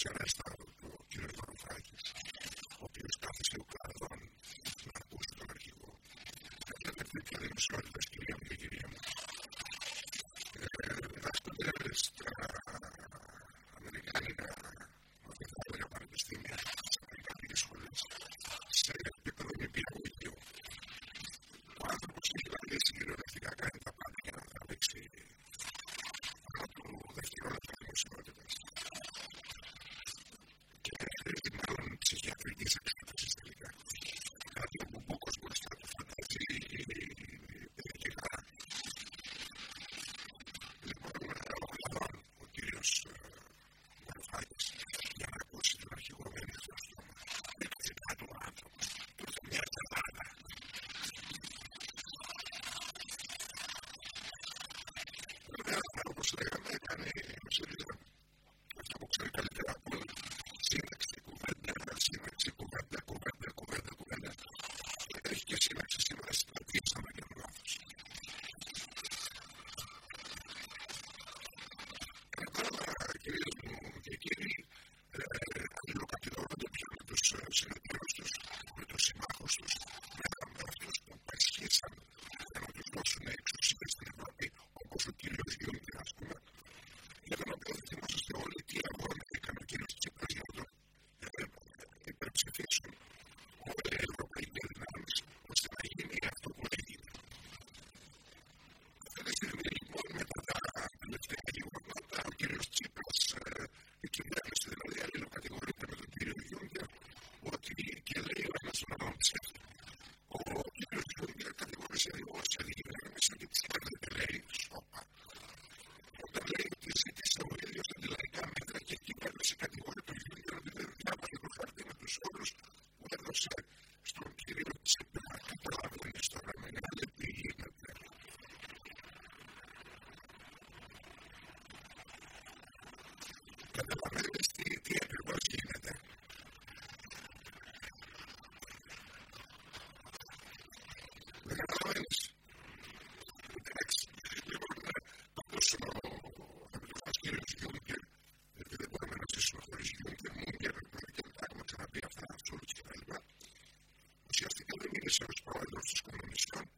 σε δεν θα το κάνει. και δεν θα το κάνει. Δεν θα το κάνει. Δεν θα amazing. It was русскому мешкам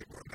she wrote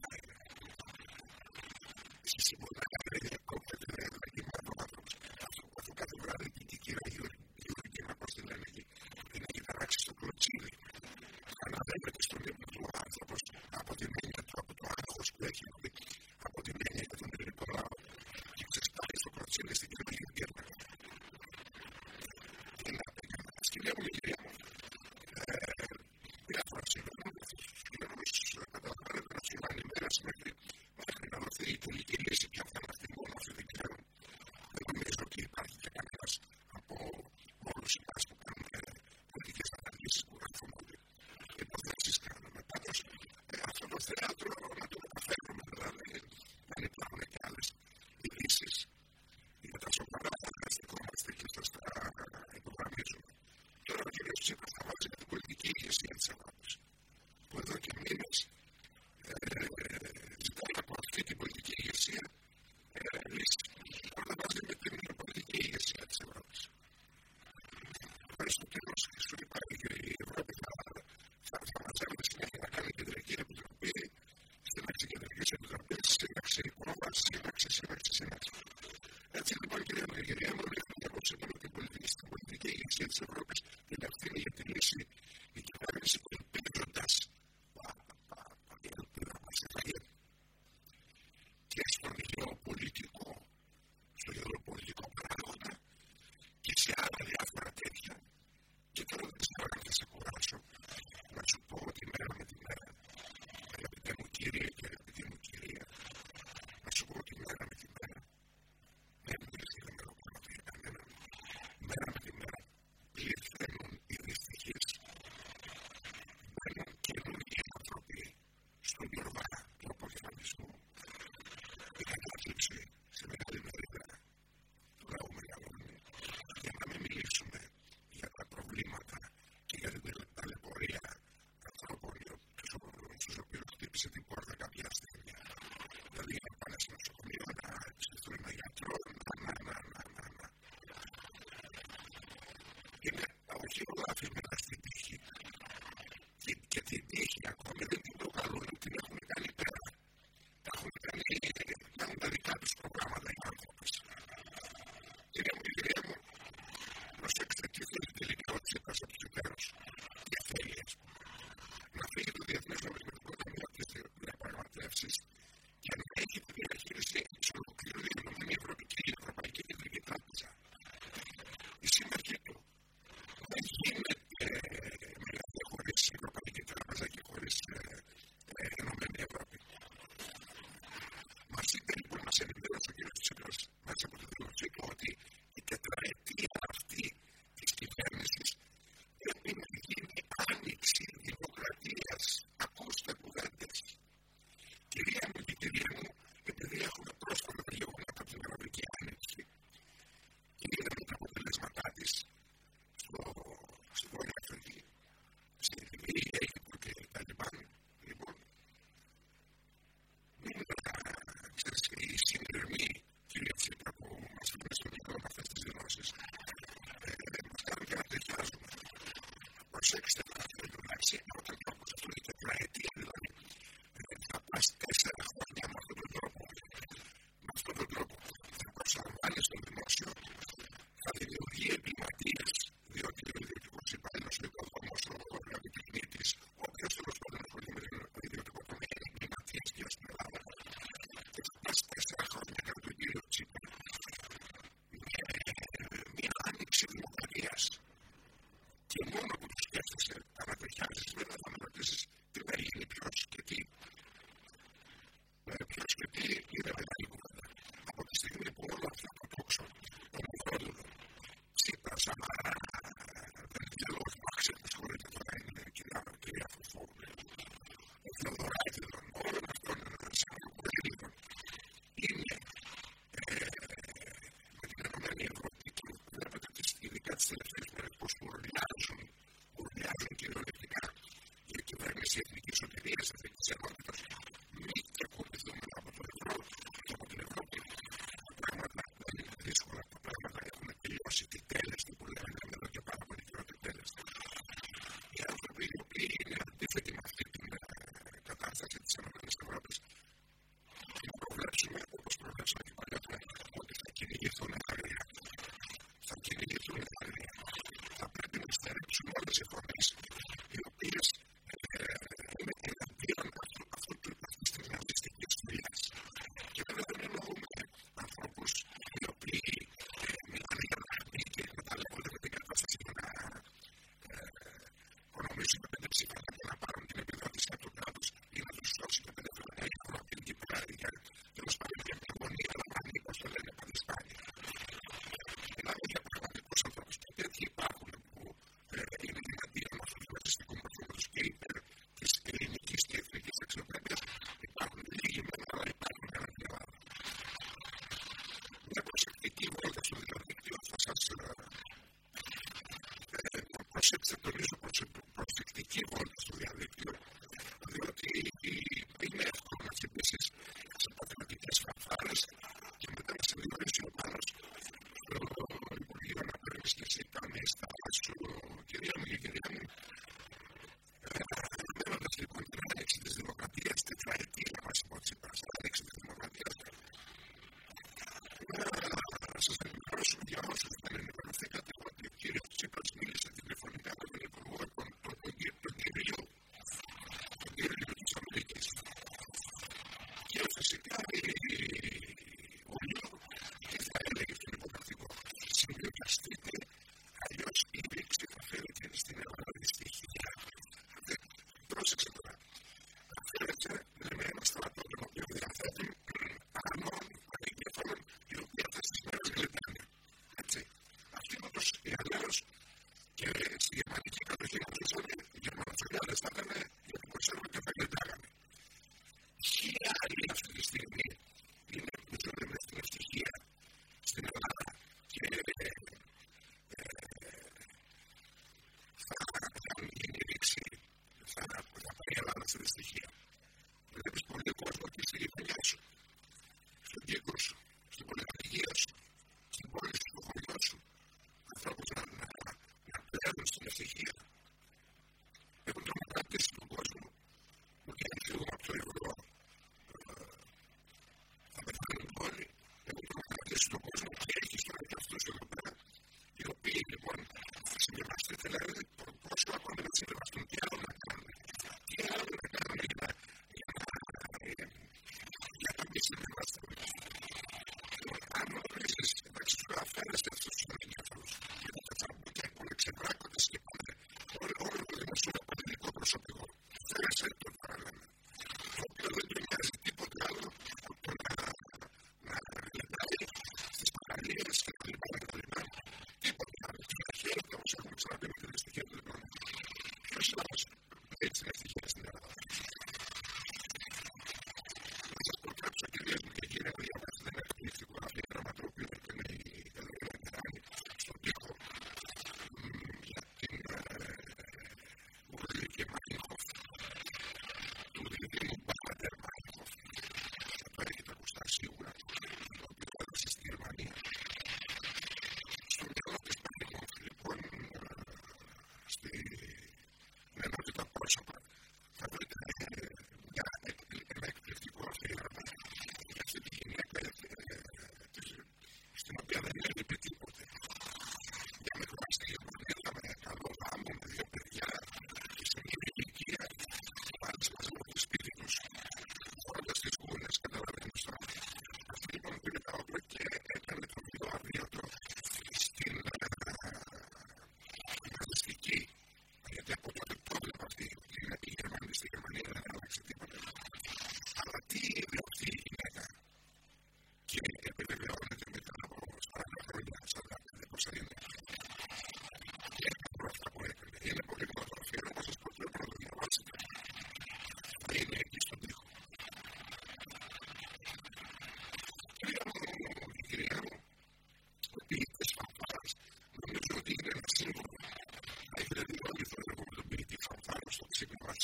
προσέξτε. το μαξί, να σε it's a pretty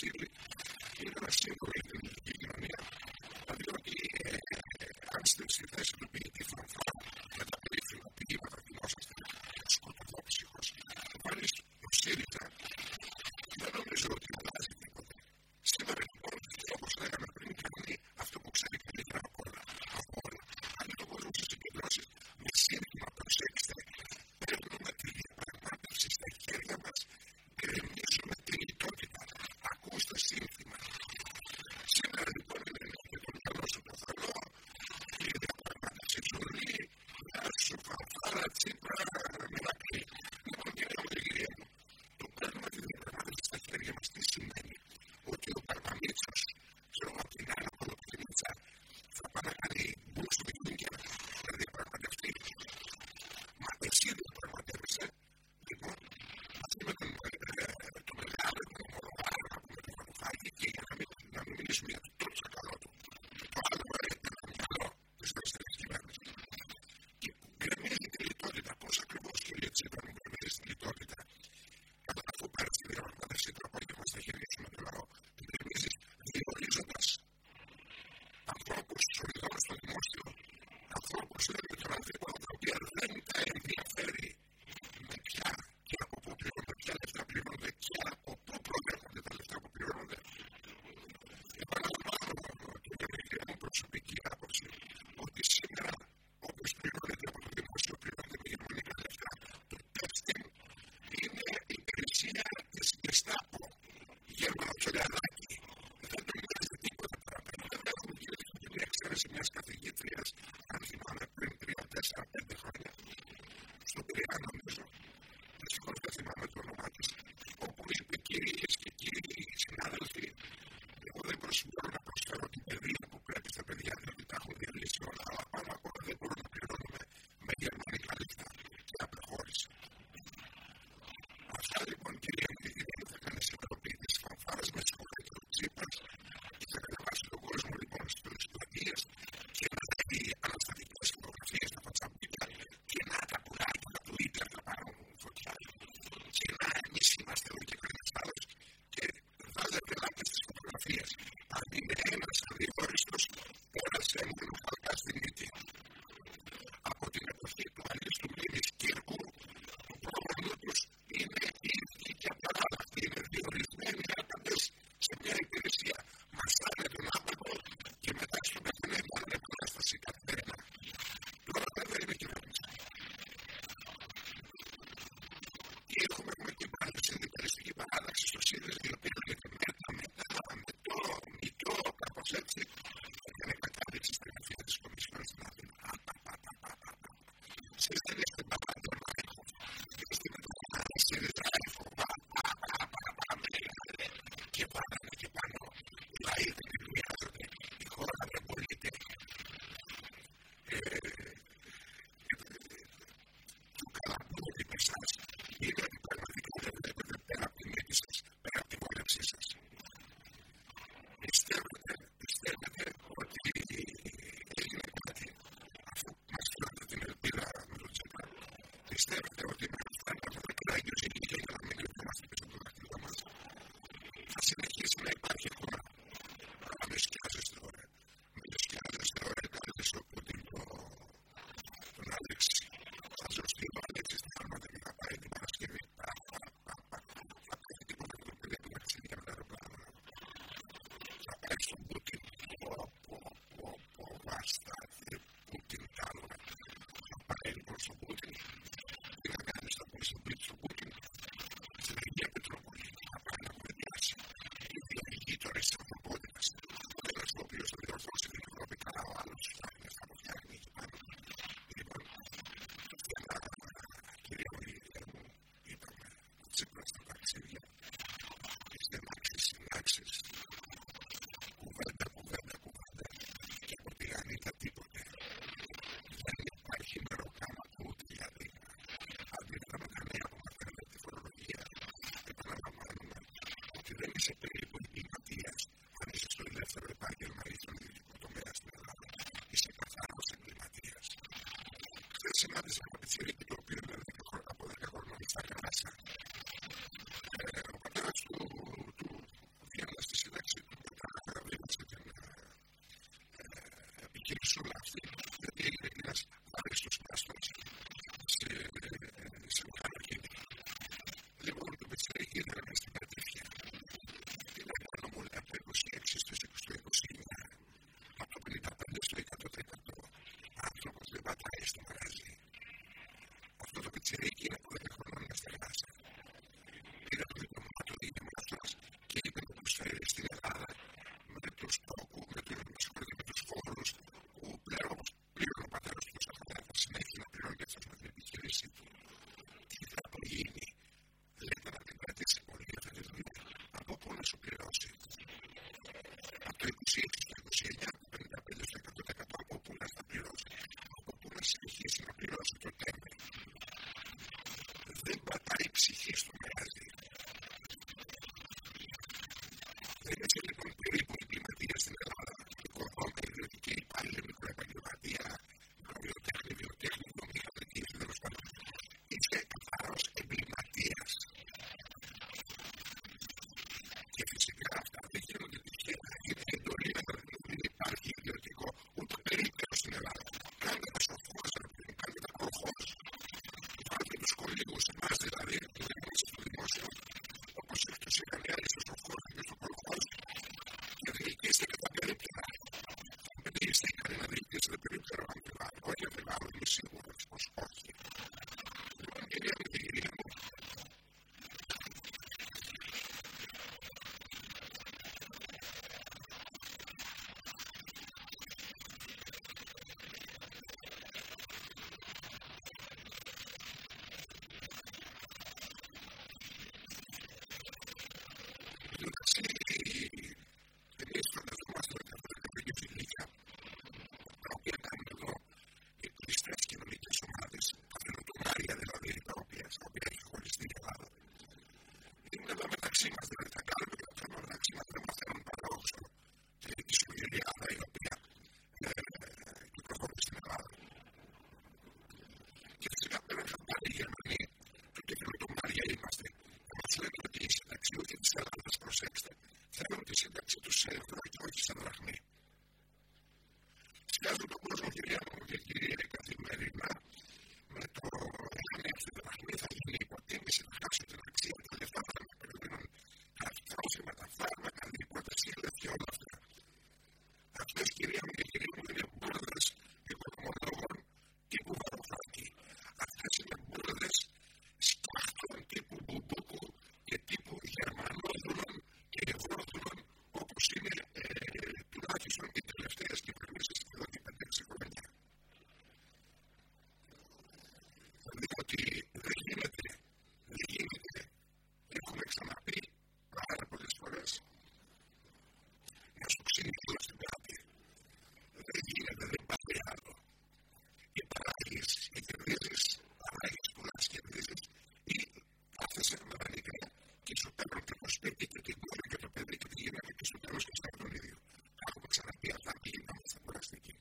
absolutely. University of Marie και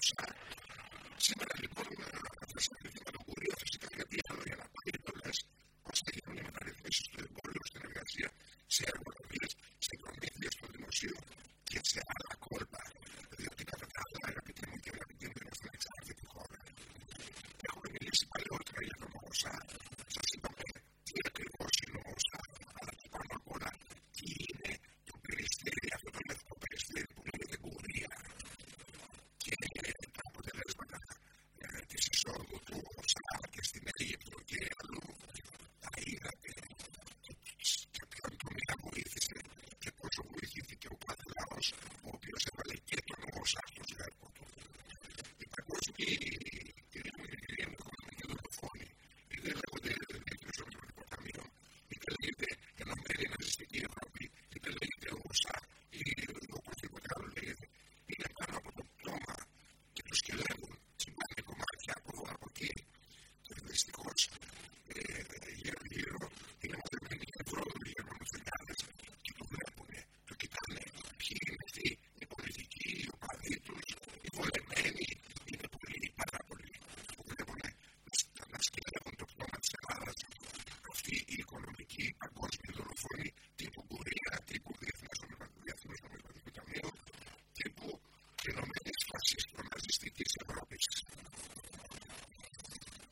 Σε άλλα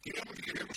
κυρία μου κυρία μου,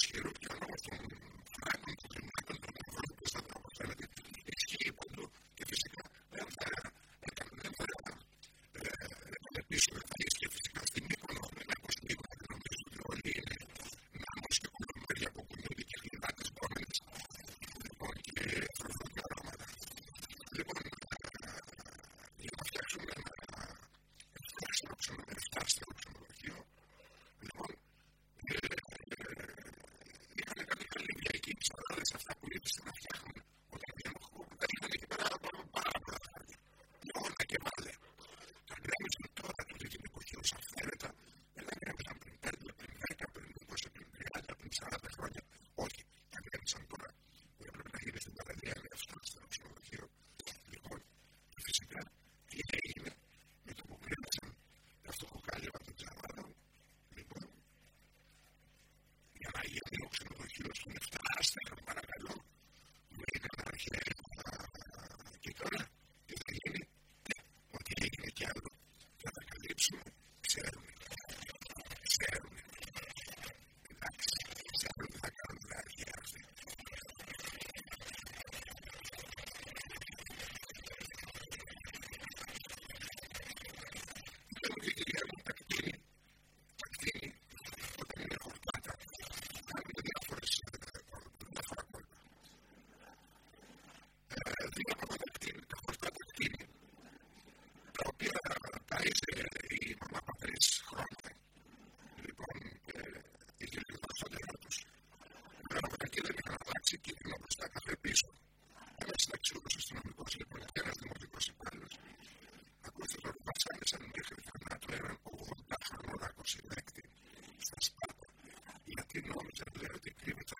scared of completely Amen.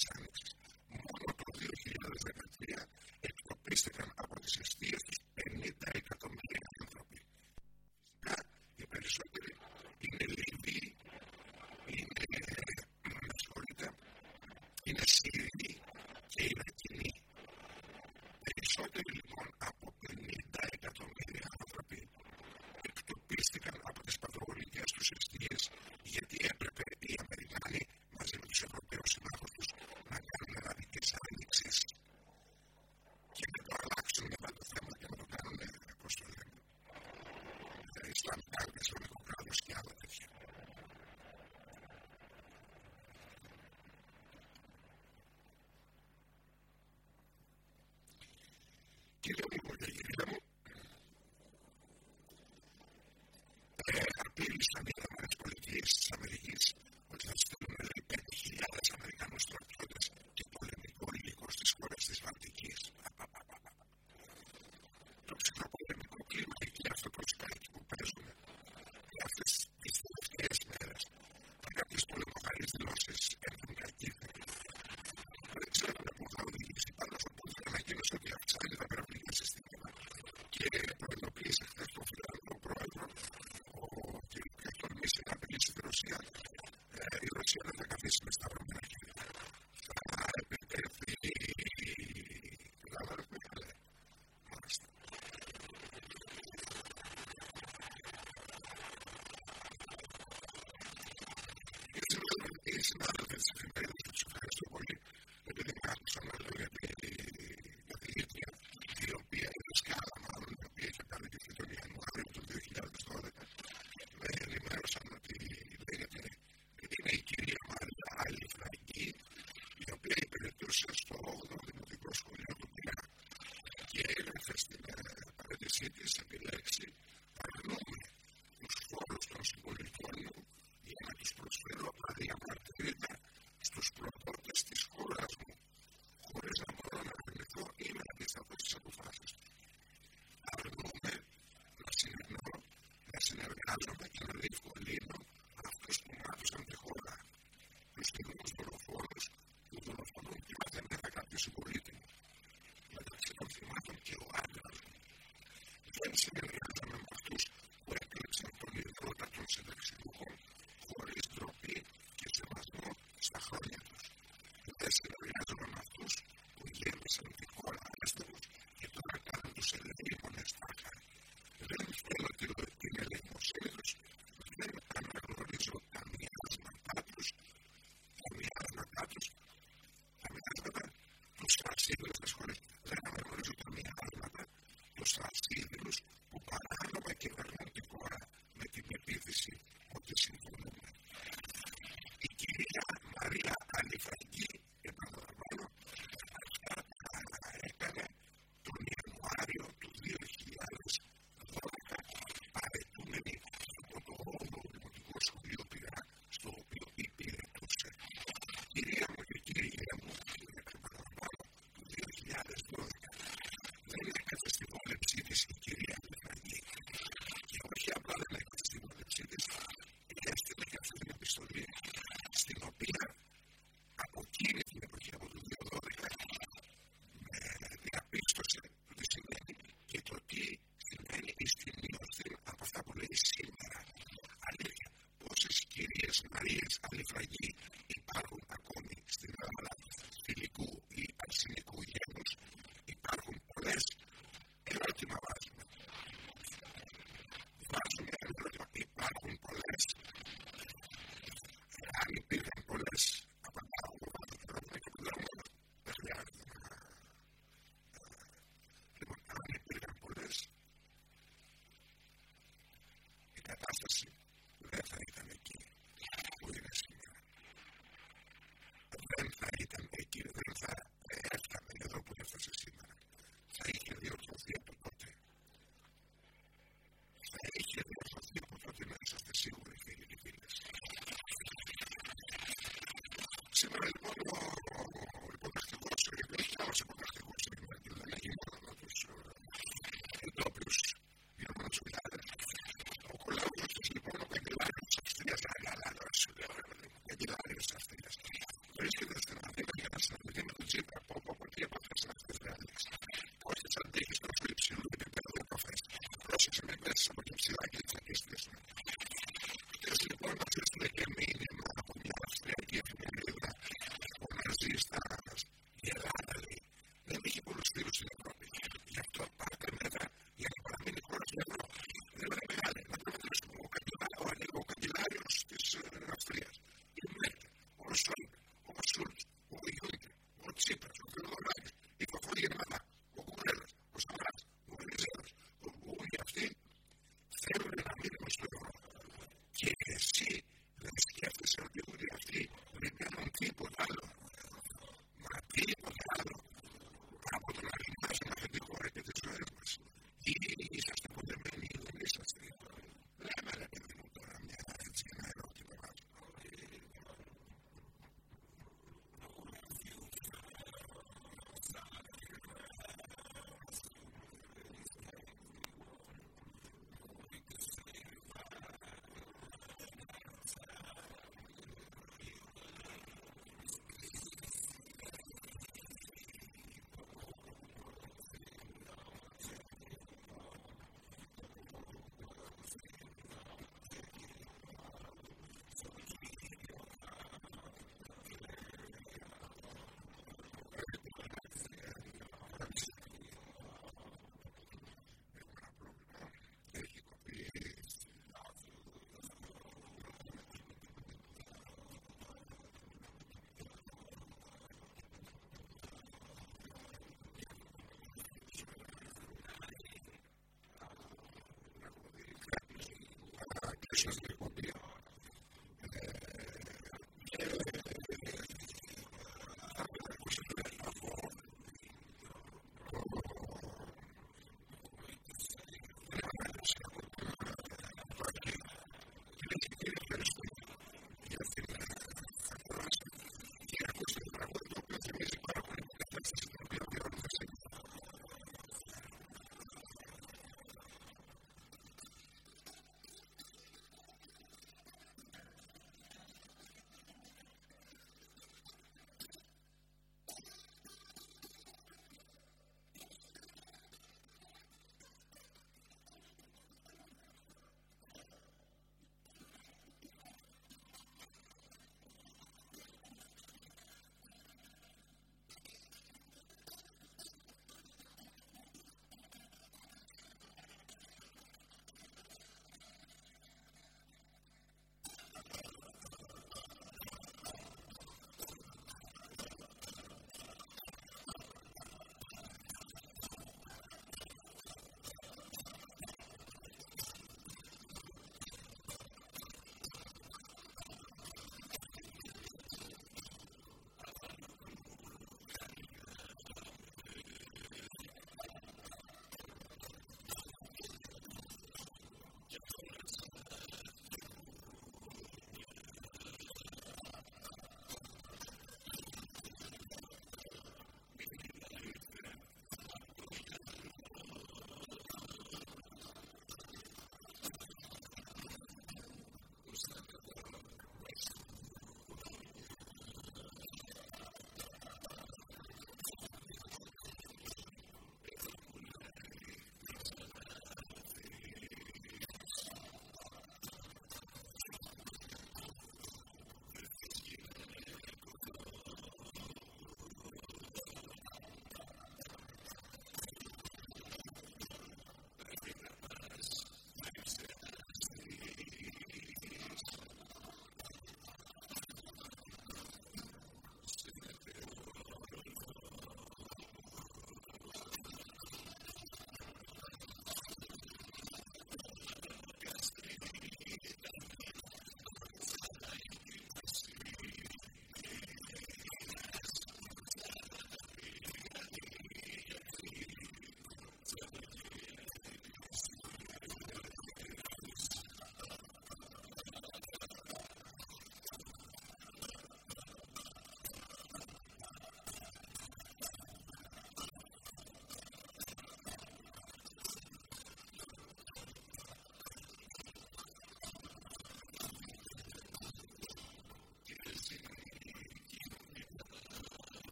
mensajes muy reproducidos y Biblische Mitarbeiter, die ist, aber die ist relaxing is a relaxing Thank you. friend. Alfred Lee Church